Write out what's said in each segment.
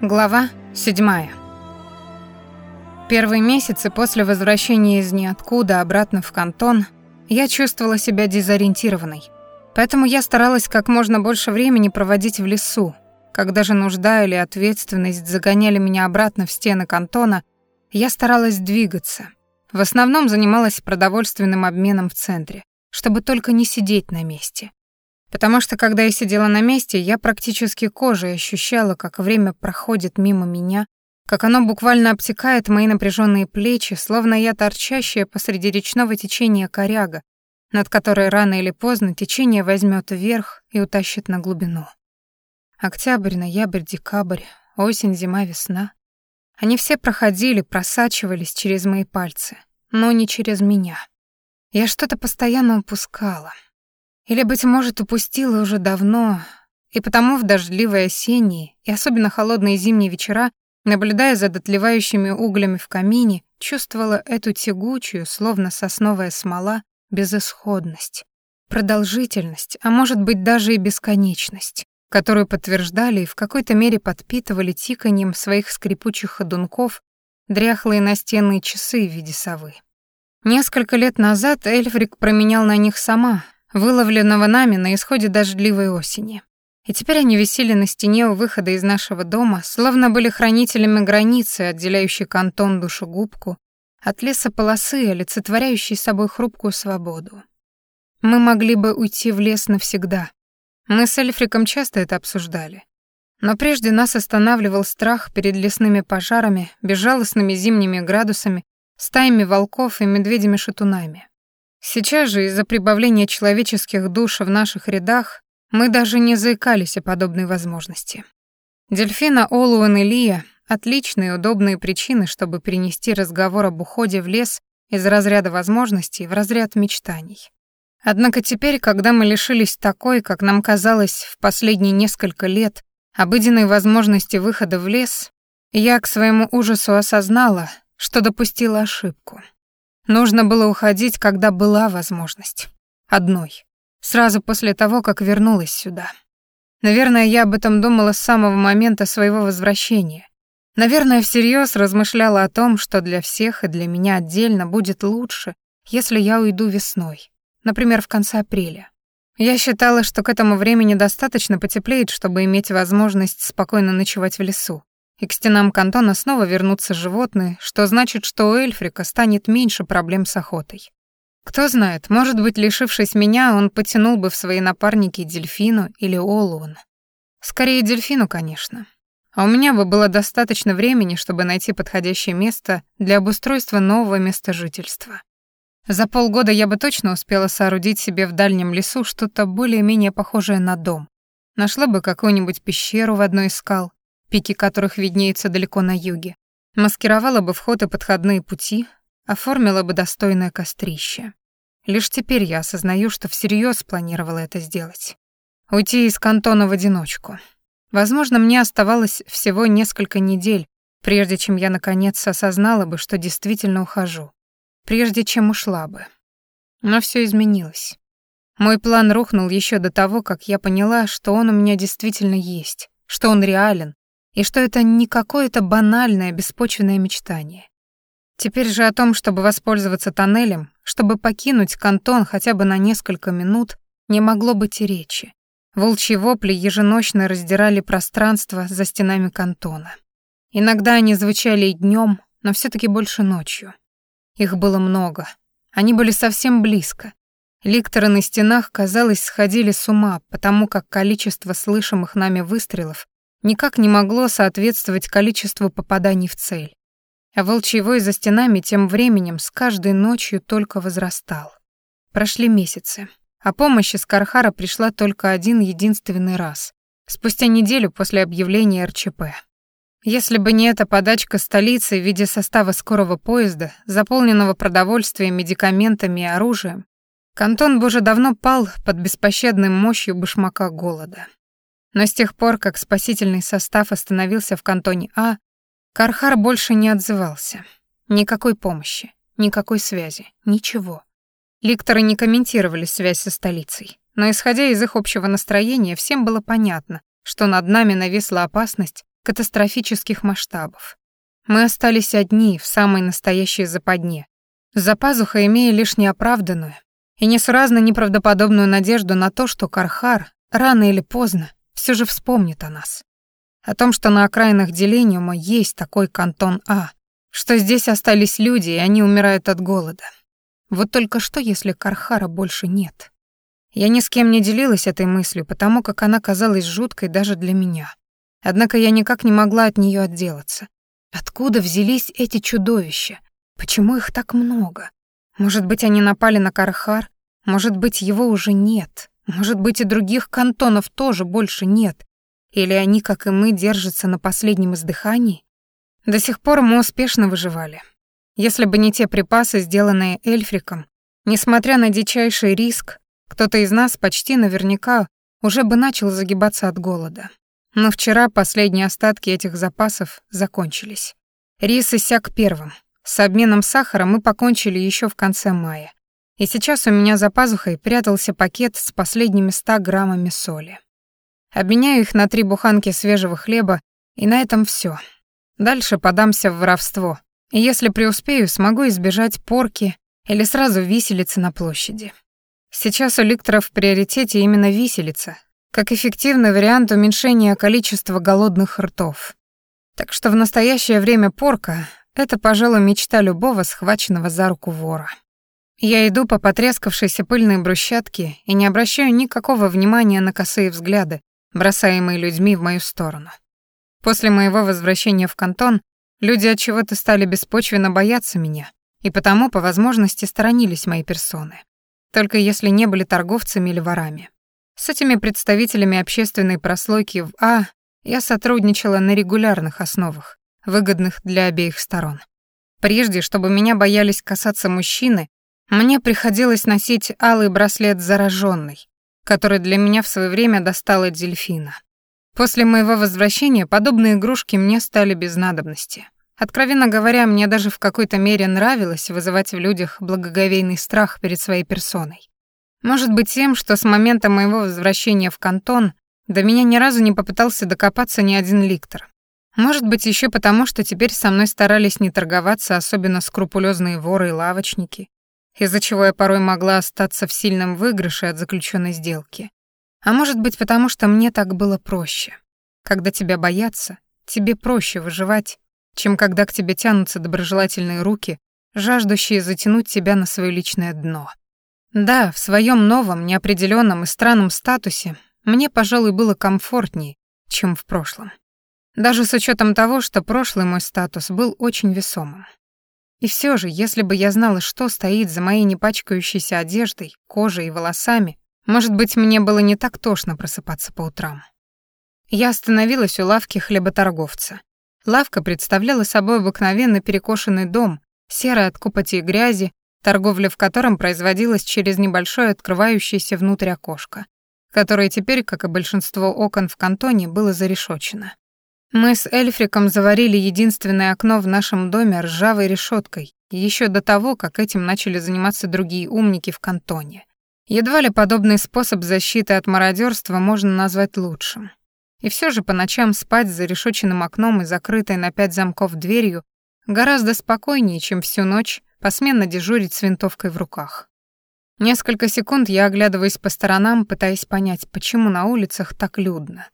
Глава 7. Первые месяцы после возвращения из ниоткуда обратно в кантон я чувствовала себя дезориентированной. Поэтому я старалась как можно больше времени проводить в лесу. Когда же нужда или ответственность загоняли меня обратно в стены кантона, я старалась двигаться. В основном занималась продовольственным обменом в центре, чтобы только не сидеть на месте. Потому что, когда я сидела на месте, я практически кожей ощущала, как время проходит мимо меня, как оно буквально обтекает мои напряженные плечи, словно я торчащая посреди речного течения коряга, над которой рано или поздно течение возьмет вверх и утащит на глубину. Октябрь, ноябрь, декабрь, осень, зима, весна. Они все проходили, просачивались через мои пальцы, но не через меня. Я что-то постоянно упускала — или, быть может, упустила уже давно, и потому в дождливые осенние и особенно холодные зимние вечера, наблюдая за дотлевающими углями в камине, чувствовала эту тягучую, словно сосновая смола, безысходность, продолжительность, а может быть даже и бесконечность, которую подтверждали и в какой-то мере подпитывали тиканьем своих скрипучих ходунков дряхлые настенные часы в виде совы. Несколько лет назад Эльфрик променял на них сама, выловленного нами на исходе дождливой осени. И теперь они висели на стене у выхода из нашего дома, словно были хранителями границы, отделяющей кантон душегубку от леса полосы, олицетворяющей собой хрупкую свободу. Мы могли бы уйти в лес навсегда. Мы с Эльфриком часто это обсуждали. Но прежде нас останавливал страх перед лесными пожарами, безжалостными зимними градусами, стаями волков и медведями-шатунами. Сейчас же из-за прибавления человеческих душ в наших рядах мы даже не заикались о подобной возможности. Дельфина, Олуэн и Лия — отличные и удобные причины, чтобы перенести разговор об уходе в лес из разряда возможностей в разряд мечтаний. Однако теперь, когда мы лишились такой, как нам казалось в последние несколько лет, обыденной возможности выхода в лес, я к своему ужасу осознала, что допустила ошибку. Нужно было уходить, когда была возможность. Одной. Сразу после того, как вернулась сюда. Наверное, я об этом думала с самого момента своего возвращения. Наверное, всерьез размышляла о том, что для всех и для меня отдельно будет лучше, если я уйду весной, например, в конце апреля. Я считала, что к этому времени достаточно потеплеет, чтобы иметь возможность спокойно ночевать в лесу и к стенам кантона снова вернутся животные, что значит, что у Эльфрика станет меньше проблем с охотой. Кто знает, может быть, лишившись меня, он потянул бы в свои напарники дельфину или олуэн. Скорее дельфину, конечно. А у меня бы было достаточно времени, чтобы найти подходящее место для обустройства нового места жительства. За полгода я бы точно успела соорудить себе в дальнем лесу что-то более-менее похожее на дом. Нашла бы какую-нибудь пещеру в одной из скал, пики которых виднеются далеко на юге, маскировала бы вход и подходные пути, оформила бы достойное кострище. Лишь теперь я осознаю, что всерьез планировала это сделать. Уйти из кантона в одиночку. Возможно, мне оставалось всего несколько недель, прежде чем я наконец осознала бы, что действительно ухожу. Прежде чем ушла бы. Но все изменилось. Мой план рухнул еще до того, как я поняла, что он у меня действительно есть, что он реален, и что это не какое-то банальное, беспочвенное мечтание. Теперь же о том, чтобы воспользоваться тоннелем, чтобы покинуть кантон хотя бы на несколько минут, не могло быть и речи. Волчьи вопли еженочно раздирали пространство за стенами кантона. Иногда они звучали и днем, но все таки больше ночью. Их было много. Они были совсем близко. Ликторы на стенах, казалось, сходили с ума, потому как количество слышимых нами выстрелов никак не могло соответствовать количеству попаданий в цель. А волчий вой за стенами тем временем с каждой ночью только возрастал. Прошли месяцы, а помощь из Кархара пришла только один единственный раз, спустя неделю после объявления РЧП. Если бы не эта подачка столицы в виде состава скорого поезда, заполненного продовольствием, медикаментами и оружием, Кантон бы уже давно пал под беспощадной мощью башмака голода. Но с тех пор, как спасительный состав остановился в кантоне А, Кархар больше не отзывался. Никакой помощи, никакой связи, ничего. Ликторы не комментировали связь со столицей, но исходя из их общего настроения, всем было понятно, что над нами нависла опасность, катастрофических масштабов. Мы остались одни в самой настоящей западне, за пазухой имея лишь неоправданную и несуразно неправдоподобную надежду на то, что Кархар рано или поздно все же вспомнит о нас. О том, что на окраинах Делениума есть такой кантон А, что здесь остались люди, и они умирают от голода. Вот только что, если Кархара больше нет? Я ни с кем не делилась этой мыслью, потому как она казалась жуткой даже для меня. Однако я никак не могла от нее отделаться. Откуда взялись эти чудовища? Почему их так много? Может быть, они напали на Кархар? Может быть, его уже нет? Может быть, и других кантонов тоже больше нет? Или они, как и мы, держатся на последнем издыхании? До сих пор мы успешно выживали. Если бы не те припасы, сделанные Эльфриком, несмотря на дичайший риск, кто-то из нас почти наверняка уже бы начал загибаться от голода. Но вчера последние остатки этих запасов закончились. Рис иссяк первым. С обменом сахара мы покончили еще в конце мая. И сейчас у меня за пазухой прятался пакет с последними 100 граммами соли. Обменяю их на три буханки свежего хлеба, и на этом все. Дальше подамся в воровство, и если преуспею, смогу избежать порки или сразу виселицы на площади. Сейчас у ликторов в приоритете именно виселица, как эффективный вариант уменьшения количества голодных ртов. Так что в настоящее время порка — это, пожалуй, мечта любого схваченного за руку вора. Я иду по потрескавшейся пыльной брусчатке и не обращаю никакого внимания на косые взгляды, бросаемые людьми в мою сторону. После моего возвращения в кантон Люди от чего-то стали беспочвенно бояться меня, и потому по возможности сторонились моей персоны. Только если не были торговцами или ворами. С этими представителями общественной прослойки в А я сотрудничала на регулярных основах, выгодных для обеих сторон. Прежде, чтобы меня боялись касаться мужчины, мне приходилось носить алый браслет зараженный, который для меня в свое время достала дельфина. После моего возвращения подобные игрушки мне стали без надобности. Откровенно говоря, мне даже в какой-то мере нравилось вызывать в людях благоговейный страх перед своей персоной. Может быть тем, что с момента моего возвращения в кантон до меня ни разу не попытался докопаться ни один ликтор. Может быть еще потому, что теперь со мной старались не торговаться особенно скрупулезные воры и лавочники, из-за чего я порой могла остаться в сильном выигрыше от заключенной сделки. А может быть, потому что мне так было проще. Когда тебя боятся, тебе проще выживать, чем когда к тебе тянутся доброжелательные руки, жаждущие затянуть тебя на свое личное дно. Да, в своем новом, неопределенном и странном статусе мне, пожалуй, было комфортнее, чем в прошлом. Даже с учетом того, что прошлый мой статус был очень весомым. И все же, если бы я знала, что стоит за моей непачкающейся одеждой, кожей и волосами, может быть, мне было не так тошно просыпаться по утрам. Я остановилась у лавки хлеботорговца. Лавка представляла собой обыкновенный перекошенный дом, серый от копоти и грязи, торговля в котором производилась через небольшое открывающееся внутрь окошко, которое теперь, как и большинство окон в кантоне, было зарешочено. Мы с Эльфриком заварили единственное окно в нашем доме ржавой решеткой еще до того, как этим начали заниматься другие умники в кантоне. Едва ли подобный способ защиты от мародерства можно назвать лучшим. И все же по ночам спать за решетченным окном и закрытой на пять замков дверью гораздо спокойнее, чем всю ночь посменно дежурить с винтовкой в руках. Несколько секунд я оглядываюсь по сторонам, пытаясь понять, почему на улицах так людно.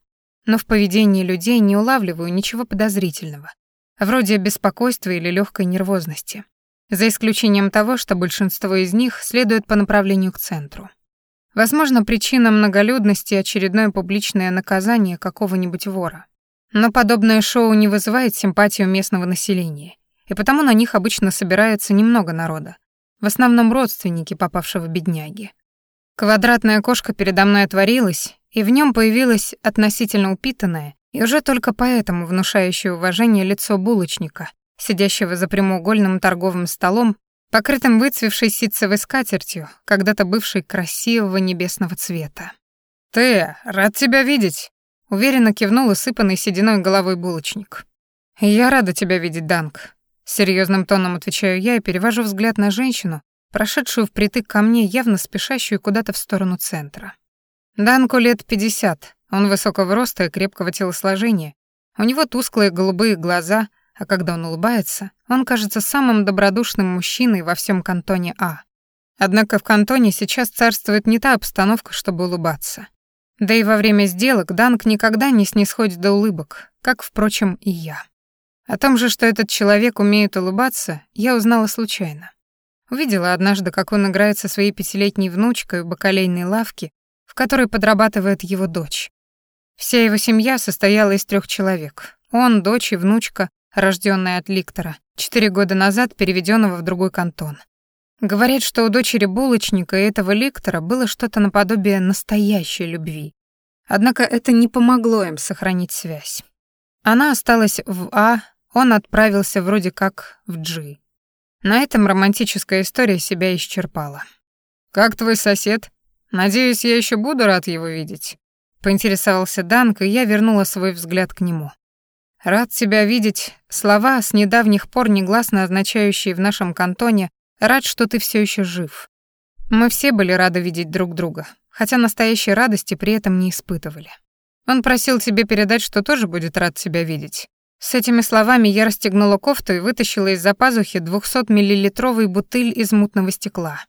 Но в поведении людей не улавливаю ничего подозрительного, вроде беспокойства или легкой нервозности за исключением того, что большинство из них следует по направлению к центру. Возможно, причина многолюдности — очередное публичное наказание какого-нибудь вора. Но подобное шоу не вызывает симпатию местного населения, и потому на них обычно собирается немного народа, в основном родственники попавшего бедняги. Квадратное окошко передо мной отворилось, и в нем появилось относительно упитанное и уже только поэтому внушающее уважение лицо булочника, сидящего за прямоугольным торговым столом, покрытым выцвевшей ситцевой скатертью, когда-то бывшей красивого небесного цвета. «Ты, рад тебя видеть!» — уверенно кивнул усыпанный сединой головой булочник. «Я рада тебя видеть, Данк», — серьезным тоном отвечаю я и перевожу взгляд на женщину, прошедшую впритык ко мне, явно спешащую куда-то в сторону центра. Данку лет пятьдесят, он высокого роста и крепкого телосложения, У него тусклые голубые глаза, а когда он улыбается, он кажется самым добродушным мужчиной во всем кантоне А. Однако в кантоне сейчас царствует не та обстановка, чтобы улыбаться. Да и во время сделок Данк никогда не снисходит до улыбок, как, впрочем, и я. О том же, что этот человек умеет улыбаться, я узнала случайно. Увидела однажды, как он играет со своей пятилетней внучкой в бакалейной лавке, в которой подрабатывает его дочь. Вся его семья состояла из трех человек. Он, дочь и внучка, рожденная от Ликтора, четыре года назад переведенного в другой кантон. Говорят, что у дочери булочника и этого Ликтора было что-то наподобие настоящей любви. Однако это не помогло им сохранить связь. Она осталась в А, он отправился вроде как в G. На этом романтическая история себя исчерпала. «Как твой сосед? Надеюсь, я еще буду рад его видеть?» Поинтересовался Данк, и я вернула свой взгляд к нему. «Рад тебя видеть» — слова, с недавних пор негласно означающие в нашем кантоне «рад, что ты все еще жив». Мы все были рады видеть друг друга, хотя настоящей радости при этом не испытывали. Он просил тебе передать, что тоже будет рад тебя видеть. С этими словами я расстегнула кофту и вытащила из-за пазухи 200-миллилитровый бутыль из мутного стекла.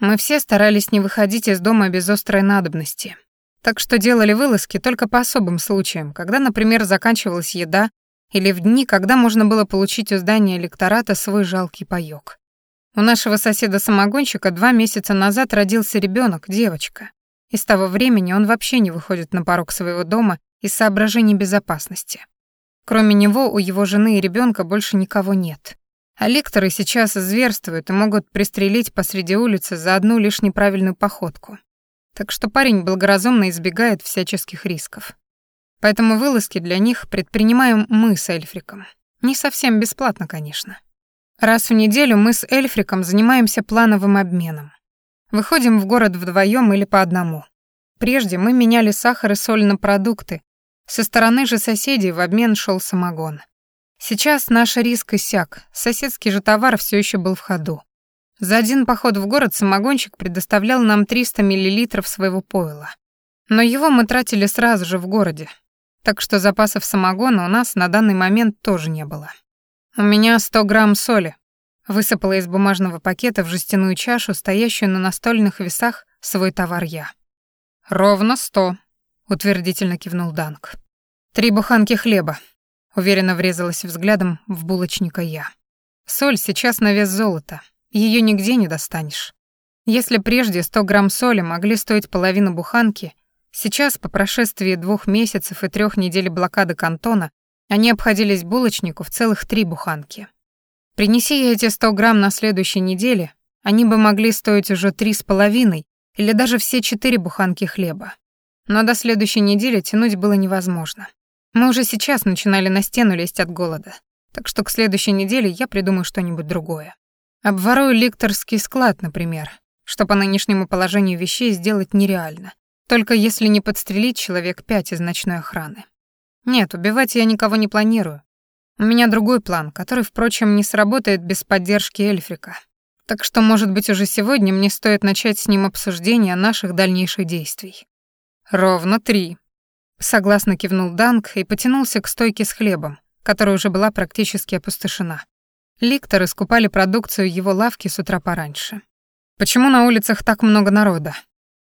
Мы все старались не выходить из дома без острой надобности. Так что делали вылазки только по особым случаям, когда, например, заканчивалась еда, или в дни, когда можно было получить у здания электората свой жалкий паёк. У нашего соседа-самогонщика два месяца назад родился ребенок, девочка. И с того времени он вообще не выходит на порог своего дома из соображений безопасности. Кроме него у его жены и ребенка больше никого нет. А лекторы сейчас зверствуют и могут пристрелить посреди улицы за одну лишь неправильную походку. Так что парень благоразумно избегает всяческих рисков. Поэтому вылазки для них предпринимаем мы с Эльфриком. Не совсем бесплатно, конечно. Раз в неделю мы с Эльфриком занимаемся плановым обменом. Выходим в город вдвоем или по одному. Прежде мы меняли сахар и соль на продукты. Со стороны же соседей в обмен шел самогон. Сейчас наш риск иссяк, соседский же товар все еще был в ходу. За один поход в город самогонщик предоставлял нам 300 мл своего пойла. Но его мы тратили сразу же в городе, так что запасов самогона у нас на данный момент тоже не было. «У меня 100 грамм соли», — высыпала из бумажного пакета в жестяную чашу, стоящую на настольных весах, свой товар я. «Ровно сто», — утвердительно кивнул Данк. «Три буханки хлеба», — уверенно врезалась взглядом в булочника я. «Соль сейчас на вес золота, ее нигде не достанешь. Если прежде 100 грамм соли могли стоить половину буханки, сейчас, по прошествии двух месяцев и трех недель блокады кантона, они обходились булочнику в целых три буханки. Принеси я эти 100 грамм на следующей неделе, они бы могли стоить уже три с половиной или даже все четыре буханки хлеба. Но до следующей недели тянуть было невозможно. Мы уже сейчас начинали на стену лезть от голода, так что к следующей неделе я придумаю что-нибудь другое. Обворую лекторский склад, например, что по нынешнему положению вещей сделать нереально, только если не подстрелить человек пять из ночной охраны. Нет, убивать я никого не планирую. У меня другой план, который, впрочем, не сработает без поддержки Эльфрика. Так что, может быть, уже сегодня мне стоит начать с ним обсуждение наших дальнейших действий. Ровно три. Согласно кивнул Данк и потянулся к стойке с хлебом, которая уже была практически опустошена. Ликторы скупали продукцию его лавки с утра пораньше. Почему на улицах так много народа?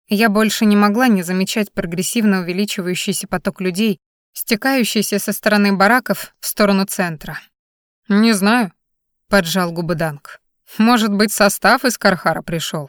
Я больше не могла не замечать прогрессивно увеличивающийся поток людей, стекающийся со стороны бараков в сторону центра. «Не знаю», — поджал губы Данк. «Может быть, состав из Кархара пришел.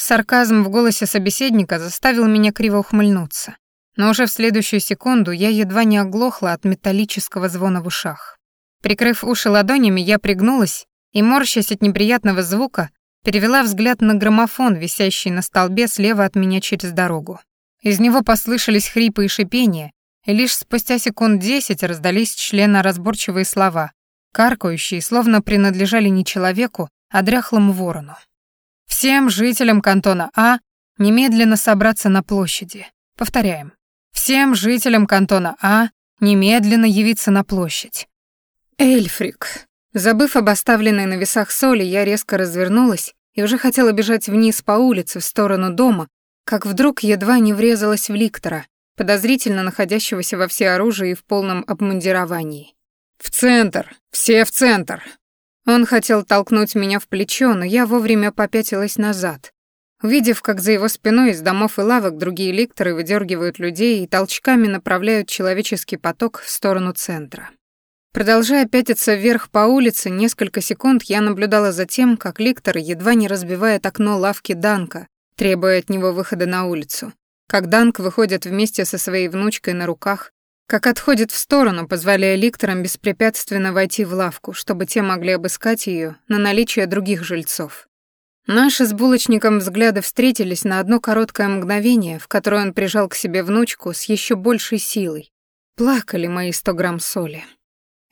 Сарказм в голосе собеседника заставил меня криво ухмыльнуться. Но уже в следующую секунду я едва не оглохла от металлического звона в ушах. Прикрыв уши ладонями, я пригнулась и, морщась от неприятного звука, перевела взгляд на граммофон, висящий на столбе слева от меня через дорогу. Из него послышались хрипы и шипения, и лишь спустя секунд десять раздались членоразборчивые слова, каркающие, словно принадлежали не человеку, а дряхлому ворону. «Всем жителям кантона А немедленно собраться на площади. Повторяем. Всем жителям кантона А немедленно явиться на площадь. Эльфрик. Забыв об оставленной на весах соли, я резко развернулась и уже хотела бежать вниз по улице в сторону дома, как вдруг едва не врезалась в Ликтора, подозрительно находящегося во всеоружии и в полном обмундировании. «В центр! Все в центр!» Он хотел толкнуть меня в плечо, но я вовремя попятилась назад, увидев, как за его спиной из домов и лавок другие ликторы выдергивают людей и толчками направляют человеческий поток в сторону центра. Продолжая пятиться вверх по улице, несколько секунд я наблюдала за тем, как ликтор едва не разбивает окно лавки Данка, требуя от него выхода на улицу. Как Данк выходит вместе со своей внучкой на руках, как отходит в сторону, позволяя ликторам беспрепятственно войти в лавку, чтобы те могли обыскать ее на наличие других жильцов. Наши с булочником взгляды встретились на одно короткое мгновение, в которое он прижал к себе внучку с еще большей силой. Плакали мои сто грамм соли.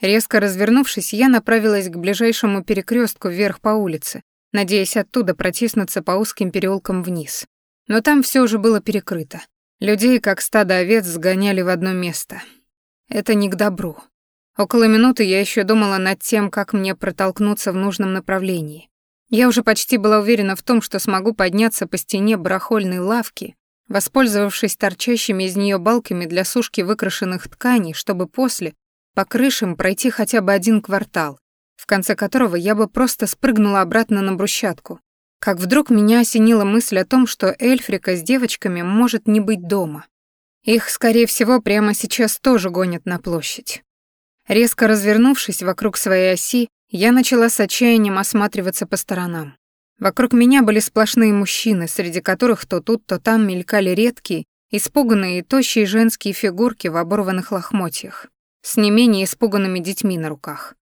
Резко развернувшись, я направилась к ближайшему перекрестку вверх по улице, надеясь оттуда протиснуться по узким переулкам вниз. Но там все уже было перекрыто. Людей, как стадо овец, сгоняли в одно место. Это не к добру. Около минуты я еще думала над тем, как мне протолкнуться в нужном направлении. Я уже почти была уверена в том, что смогу подняться по стене барахольной лавки, воспользовавшись торчащими из нее балками для сушки выкрашенных тканей, чтобы после по крышам пройти хотя бы один квартал, в конце которого я бы просто спрыгнула обратно на брусчатку. Как вдруг меня осенила мысль о том, что Эльфрика с девочками может не быть дома. Их, скорее всего, прямо сейчас тоже гонят на площадь. Резко развернувшись вокруг своей оси, я начала с отчаянием осматриваться по сторонам. Вокруг меня были сплошные мужчины, среди которых то тут, то там мелькали редкие, испуганные и тощие женские фигурки в оборванных лохмотьях с не менее испуганными детьми на руках.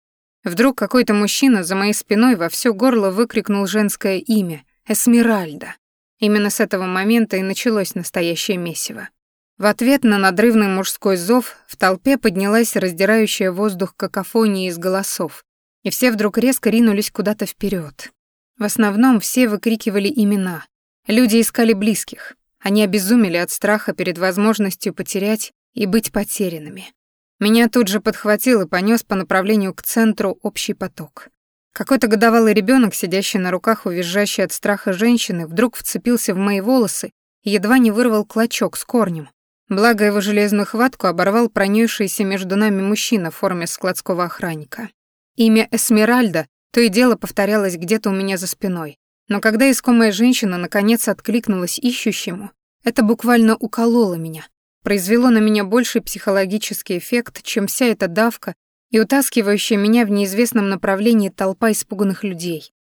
Вдруг какой-то мужчина за моей спиной во всё горло выкрикнул женское имя — Эсмеральда. Именно с этого момента и началось настоящее месиво. В ответ на надрывный мужской зов в толпе поднялась раздирающая воздух какофония из голосов, и все вдруг резко ринулись куда-то вперед. В основном все выкрикивали имена. Люди искали близких. Они обезумели от страха перед возможностью потерять и быть потерянными. Меня тут же подхватил и понёс по направлению к центру общий поток. Какой-то годовалый ребёнок, сидящий на руках у визжащей от страха женщины, вдруг вцепился в мои волосы и едва не вырвал клочок с корнем. Благо его железную хватку оборвал пронёсшийся между нами мужчина в форме складского охранника. Имя Эсмеральда то и дело повторялось где-то у меня за спиной. Но когда искомая женщина наконец откликнулась ищущему, это буквально укололо меня, произвело на меня больший психологический эффект, чем вся эта давка и утаскивающая меня в неизвестном направлении толпа испуганных людей.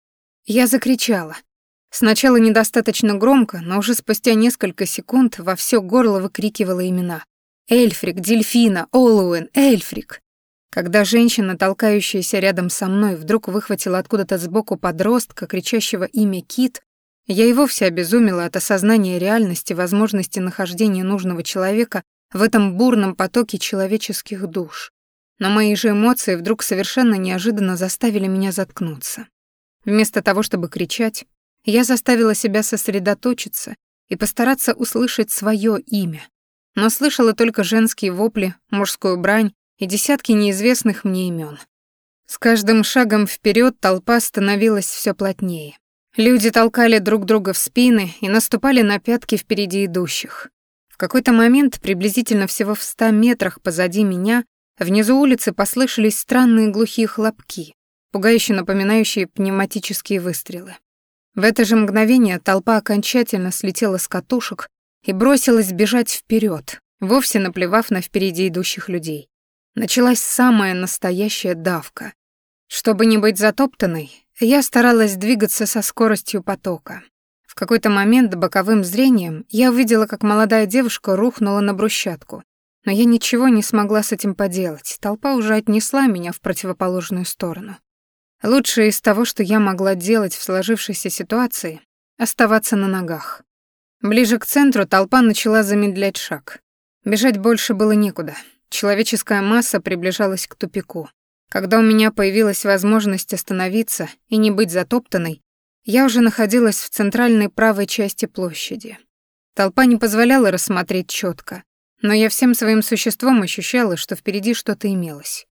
Я закричала. Сначала недостаточно громко, но уже спустя несколько секунд во все горло выкрикивала имена. «Эльфрик, Дельфина, Олуэн, Эльфрик!» Когда женщина, толкающаяся рядом со мной, вдруг выхватила откуда-то сбоку подростка, кричащего имя Кит, я и вовсе обезумела от осознания реальности возможности нахождения нужного человека в этом бурном потоке человеческих душ. Но мои же эмоции вдруг совершенно неожиданно заставили меня заткнуться. Вместо того, чтобы кричать, я заставила себя сосредоточиться и постараться услышать свое имя. Но слышала только женские вопли, мужскую брань и десятки неизвестных мне имен. С каждым шагом вперед толпа становилась все плотнее. Люди толкали друг друга в спины и наступали на пятки впереди идущих. В какой-то момент, приблизительно всего в ста метрах позади меня, внизу улицы послышались странные глухие хлопки, пугающе напоминающие пневматические выстрелы. В это же мгновение толпа окончательно слетела с катушек и бросилась бежать вперед, вовсе наплевав на впереди идущих людей. Началась самая настоящая давка. Чтобы не быть затоптанной, я старалась двигаться со скоростью потока. В какой-то момент боковым зрением я увидела, как молодая девушка рухнула на брусчатку. Но я ничего не смогла с этим поделать. Толпа уже отнесла меня в противоположную сторону. Лучшее из того, что я могла делать в сложившейся ситуации — оставаться на ногах. Ближе к центру толпа начала замедлять шаг. Бежать больше было некуда. Человеческая масса приближалась к тупику. Когда у меня появилась возможность остановиться и не быть затоптанной, я уже находилась в центральной правой части площади. Толпа не позволяла рассмотреть четко, но я всем своим существом ощущала, что впереди что-то имелось.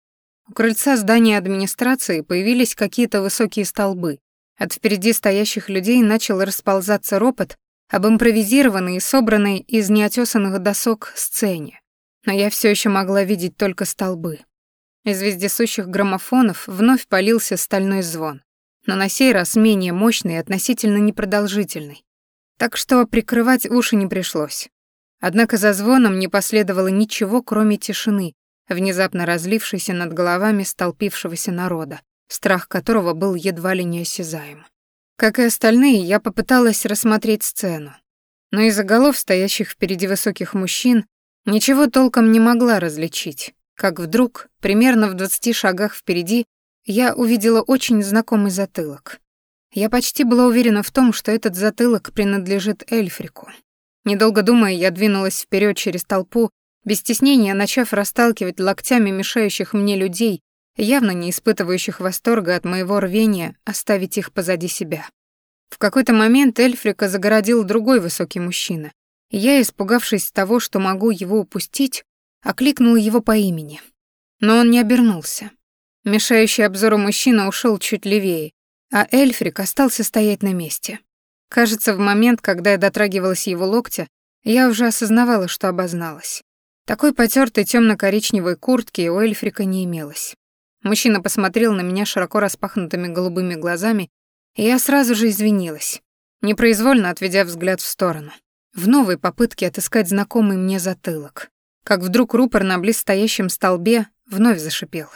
У крыльца здания администрации появились какие-то высокие столбы. От впереди стоящих людей начал расползаться ропот, об импровизированной и собранной из неотесанных досок сцене. Но я все еще могла видеть только столбы. Из вездесущих граммофонов вновь полился стальной звон, но на сей раз менее мощный и относительно непродолжительный. Так что прикрывать уши не пришлось. Однако за звоном не последовало ничего, кроме тишины, внезапно разлившейся над головами столпившегося народа, страх которого был едва ли неосязаем. Как и остальные, я попыталась рассмотреть сцену, но из-за голов стоящих впереди высоких мужчин ничего толком не могла различить, как вдруг, примерно в двадцати шагах впереди, я увидела очень знакомый затылок. Я почти была уверена в том, что этот затылок принадлежит Эльфрику. Недолго думая, я двинулась вперед через толпу, без стеснения начав расталкивать локтями мешающих мне людей, явно не испытывающих восторга от моего рвения оставить их позади себя. В какой-то момент Эльфрика загородил другой высокий мужчина, и я, испугавшись того, что могу его упустить, окликнула его по имени. Но он не обернулся. Мешающий обзору мужчина ушел чуть левее, а Эльфрик остался стоять на месте. Кажется, в момент, когда я дотрагивалась его локтя, я уже осознавала, что обозналась. Такой потертой темно-коричневой куртки у Эльфрика не имелось. Мужчина посмотрел на меня широко распахнутыми голубыми глазами, и я сразу же извинилась, непроизвольно отведя взгляд в сторону, в новой попытке отыскать знакомый мне затылок. Как вдруг рупор на близстоящем столбе вновь зашипел.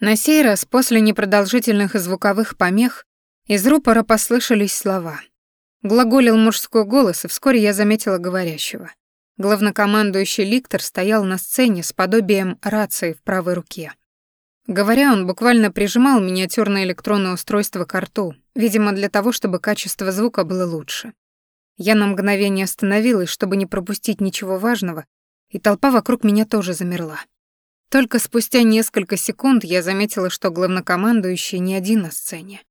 На сей раз, после непродолжительных звуковых помех, из рупора послышались слова. Глаголил мужской голос, и вскоре я заметила говорящего. Главнокомандующий Ликтор стоял на сцене с подобием рации в правой руке. Говоря, он буквально прижимал миниатюрное электронное устройство к рту, видимо, для того, чтобы качество звука было лучше. Я на мгновение остановилась, чтобы не пропустить ничего важного, и толпа вокруг меня тоже замерла. Только спустя несколько секунд я заметила, что главнокомандующий не один на сцене.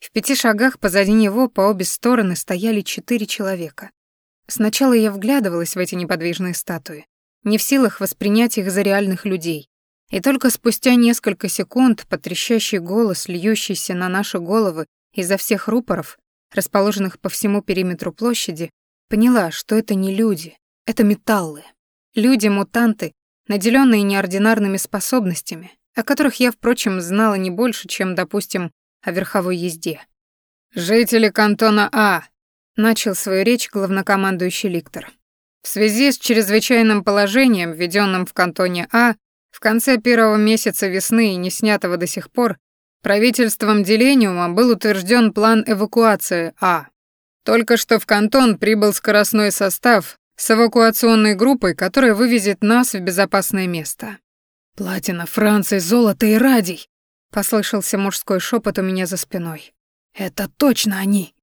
В пяти шагах позади него по обе стороны стояли четыре человека. Сначала я вглядывалась в эти неподвижные статуи, не в силах воспринять их за реальных людей, и только спустя несколько секунд потрещащий голос, льющийся на наши головы изо всех рупоров, расположенных по всему периметру площади, поняла, что это не люди, это металлы. Люди-мутанты, наделенные неординарными способностями, о которых я, впрочем, знала не больше, чем, допустим, о верховой езде. «Жители кантона А», — начал свою речь главнокомандующий Ликтор. «В связи с чрезвычайным положением, введенным в кантоне А, в конце первого месяца весны и не снятого до сих пор, правительством Делениума был утвержден план эвакуации А. Только что в кантон прибыл скоростной состав с эвакуационной группой, которая вывезет нас в безопасное место. «Платина, Франция, золото и радий!» — послышался мужской шепот у меня за спиной. «Это точно они!»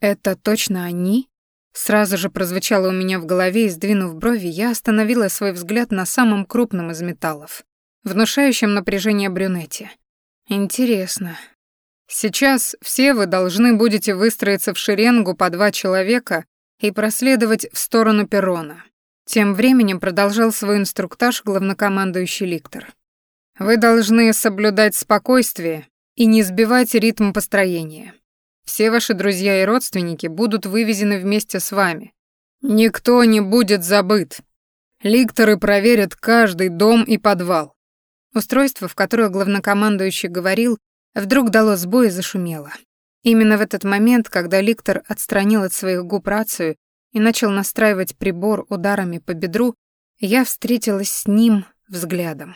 «Это точно они?» Сразу же прозвучало у меня в голове, и, сдвинув брови, я остановила свой взгляд на самом крупном из металлов, внушающем напряжение брюнете. «Интересно. Сейчас все вы должны будете выстроиться в шеренгу по два человека и проследовать в сторону перрона. Тем временем продолжал свой инструктаж главнокомандующий Ликтор. Вы должны соблюдать спокойствие и не сбивать ритм построения. Все ваши друзья и родственники будут вывезены вместе с вами. Никто не будет забыт. Ликторы проверят каждый дом и подвал. Устройство, в которое главнокомандующий говорил, вдруг дало сбой и зашумело. Именно в этот момент, когда Ликтор отстранил от своих губ рацию и начал настраивать прибор ударами по бедру, я встретилась с ним взглядом.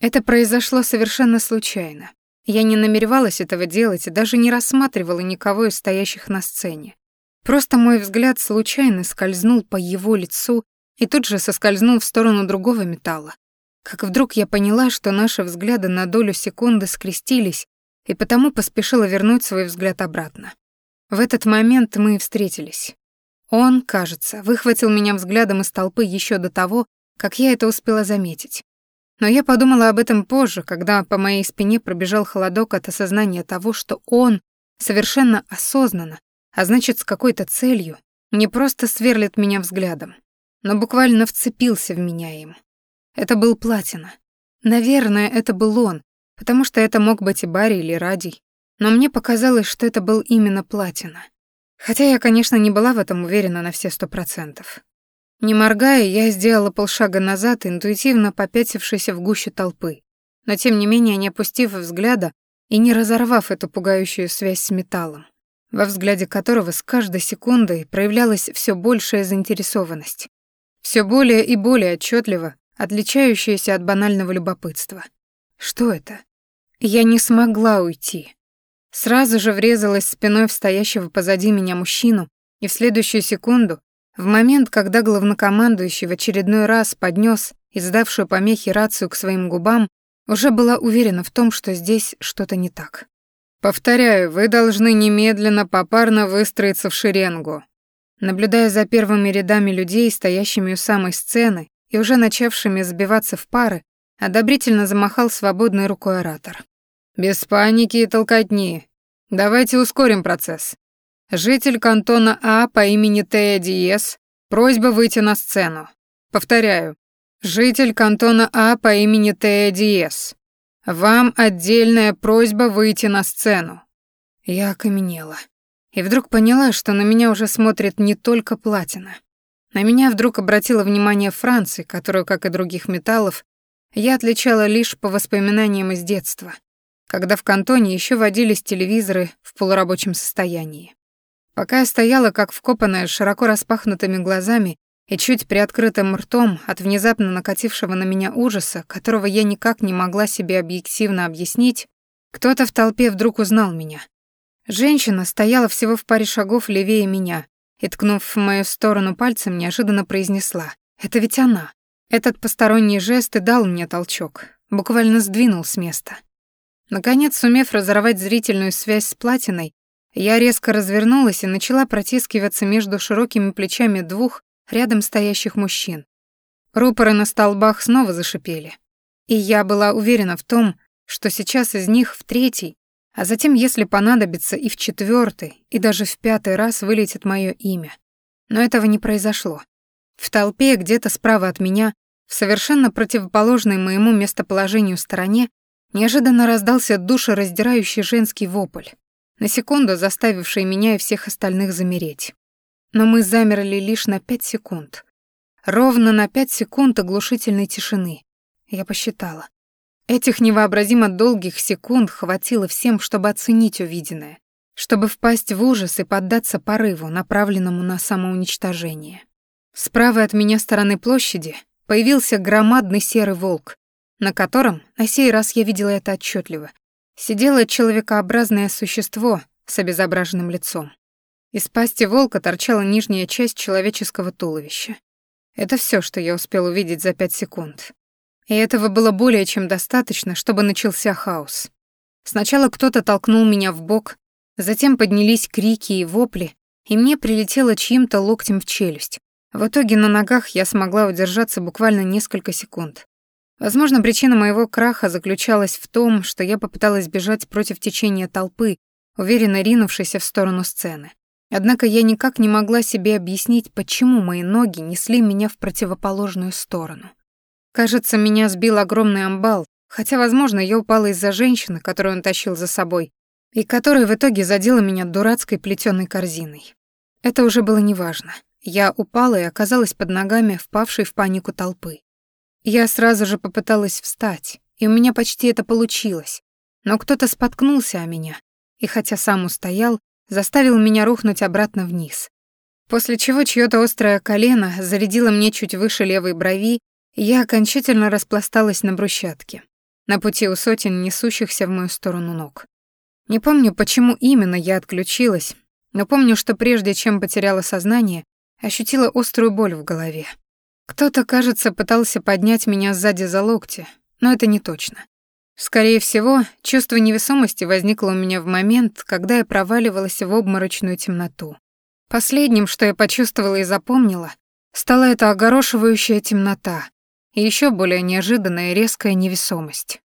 Это произошло совершенно случайно. Я не намеревалась этого делать и даже не рассматривала никого из стоящих на сцене. Просто мой взгляд случайно скользнул по его лицу и тут же соскользнул в сторону другого металла. Как вдруг я поняла, что наши взгляды на долю секунды скрестились, и потому поспешила вернуть свой взгляд обратно. В этот момент мы встретились. Он, кажется, выхватил меня взглядом из толпы еще до того, как я это успела заметить. Но я подумала об этом позже, когда по моей спине пробежал холодок от осознания того, что он совершенно осознанно, а значит, с какой-то целью, не просто сверлит меня взглядом, но буквально вцепился в меня им. Это был Платина. Наверное, это был он, потому что это мог быть и Барри или Радий, но мне показалось, что это был именно Платина. Хотя я, конечно, не была в этом уверена на все сто процентов. Не моргая, я сделала полшага назад, интуитивно попятившись в гущу толпы, но тем не менее не опустив взгляда и не разорвав эту пугающую связь с металлом, во взгляде которого с каждой секундой проявлялась все большая заинтересованность, все более и более отчетливо отличающаяся от банального любопытства. Что это? Я не смогла уйти. Сразу же врезалась спиной в стоящего позади меня мужчину, и в следующую секунду, в момент, когда главнокомандующий в очередной раз поднес издавшую помехи рацию к своим губам, уже была уверена в том, что здесь что-то не так. «Повторяю, вы должны немедленно попарно выстроиться в шеренгу». Наблюдая за первыми рядами людей, стоящими у самой сцены и уже начавшими сбиваться в пары, одобрительно замахал свободной рукой оратор. «Без паники и толкотни. Давайте ускорим процесс. Житель кантона А по имени Тея Диес, просьба выйти на сцену. Повторяю, житель кантона А по имени Тея Диес. Вам отдельная просьба выйти на сцену». Я окаменела. И вдруг поняла, что на меня уже смотрит не только платина. На меня вдруг обратила внимание Франции, которую, как и других металлов, я отличала лишь по воспоминаниям из детства, когда в кантоне еще водились телевизоры в полурабочем состоянии. Пока я стояла, как вкопанная, широко распахнутыми глазами и чуть приоткрытым ртом от внезапно накатившего на меня ужаса, которого я никак не могла себе объективно объяснить, кто-то в толпе вдруг узнал меня. Женщина стояла всего в паре шагов левее меня и, ткнув в мою сторону пальцем, неожиданно произнесла «Это ведь она». Этот посторонний жест и дал мне толчок, буквально сдвинул с места. Наконец, сумев разорвать зрительную связь с платиной, я резко развернулась и начала протискиваться между широкими плечами двух рядом стоящих мужчин. Рупоры на столбах снова зашипели. И я была уверена в том, что сейчас из них в третий а затем, если понадобится, и в четвертый, и даже в пятый раз вылетит мое имя. Но этого не произошло. В толпе, где-то справа от меня, в совершенно противоположной моему местоположению стороне, неожиданно раздался душераздирающий женский вопль, на секунду заставивший меня и всех остальных замереть. Но мы замерли лишь на пять секунд. Ровно на пять секунд оглушительной тишины. Я посчитала. Этих невообразимо долгих секунд хватило всем, чтобы оценить увиденное, чтобы впасть в ужас и поддаться порыву, направленному на самоуничтожение. Справа от меня стороны площади появился громадный серый волк, на котором, на сей раз я видела это отчетливо, сидело человекообразное существо с обезображенным лицом. Из пасти волка торчала нижняя часть человеческого туловища. Это все, что я успел увидеть за пять секунд. И этого было более чем достаточно, чтобы начался хаос. Сначала кто-то толкнул меня в бок, затем поднялись крики и вопли, и мне прилетело чьим-то локтем в челюсть. В итоге на ногах я смогла удержаться буквально несколько секунд. Возможно, причина моего краха заключалась в том, что я попыталась бежать против течения толпы, уверенно ринувшейся в сторону сцены. Однако я никак не могла себе объяснить, почему мои ноги несли меня в противоположную сторону. Кажется, меня сбил огромный амбал, хотя, возможно, я упала из-за женщины, которую он тащил за собой, и которая в итоге задела меня дурацкой плетёной корзиной. Это уже было неважно. Я упала и оказалась под ногами впавшей в панику толпы. Я сразу же попыталась встать, и у меня почти это получилось. Но кто-то споткнулся о меня, и хотя сам устоял, заставил меня рухнуть обратно вниз. После чего чьё-то острое колено зарядило мне чуть выше левой брови я окончательно распласталась на брусчатке, на пути у сотен несущихся в мою сторону ног. Не помню, почему именно я отключилась, но помню, что прежде чем потеряла сознание, ощутила острую боль в голове. Кто-то, кажется, пытался поднять меня сзади за локти, но это не точно. Скорее всего, чувство невесомости возникло у меня в момент, когда я проваливалась в обморочную темноту. Последним, что я почувствовала и запомнила, стала эта огорошивающая темнота, и еще более неожиданная резкая невесомость.